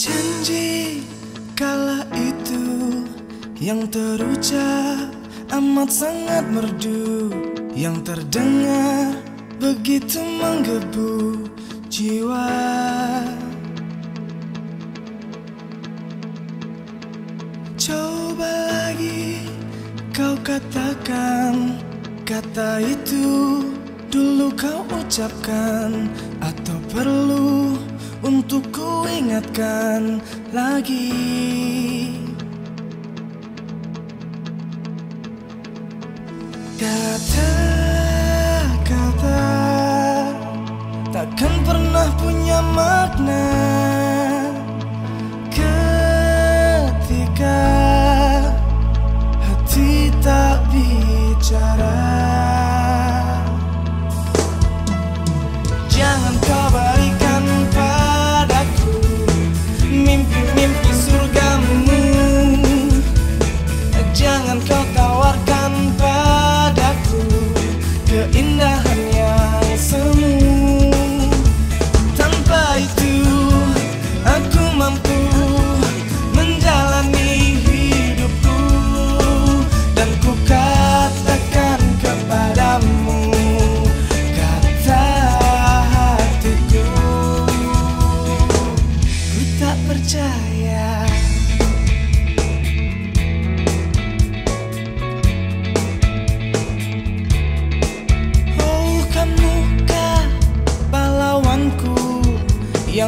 Janji kala itu yang terucap amat sangat merdu. Yang terdengar begitu menggebu jiwa. Coba lagi kau katakan kata itu dulu kau ucapkan Atau perlu untuk ku ingatkan lagi? Kata-kata takkan pernah punya makna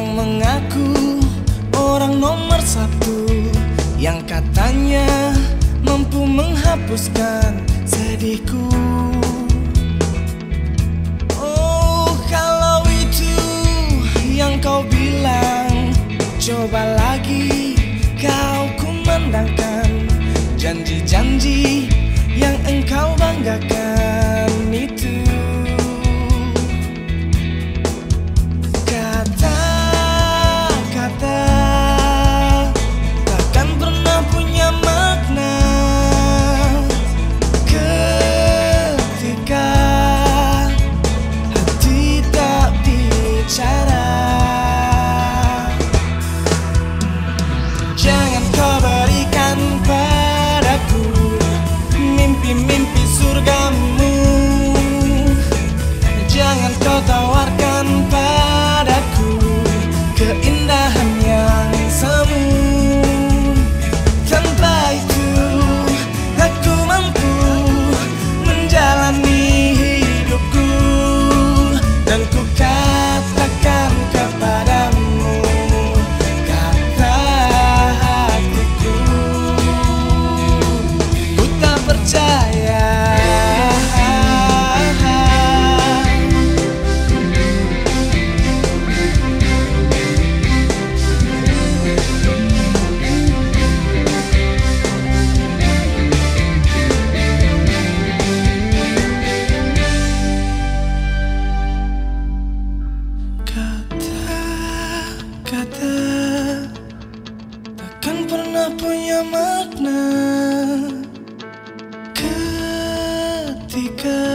Yang mengaku orang nomor satu Yang katanya mampu menghapuskan sedihku. Oh kalau itu yang kau bilang Coba lagi kau kumandangkan Janji-janji yang engkau banggakan tawarkan punya makna ketika